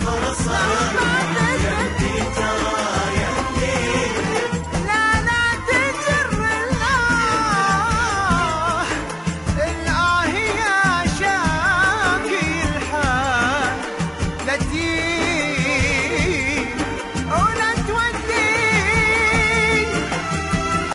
فرصة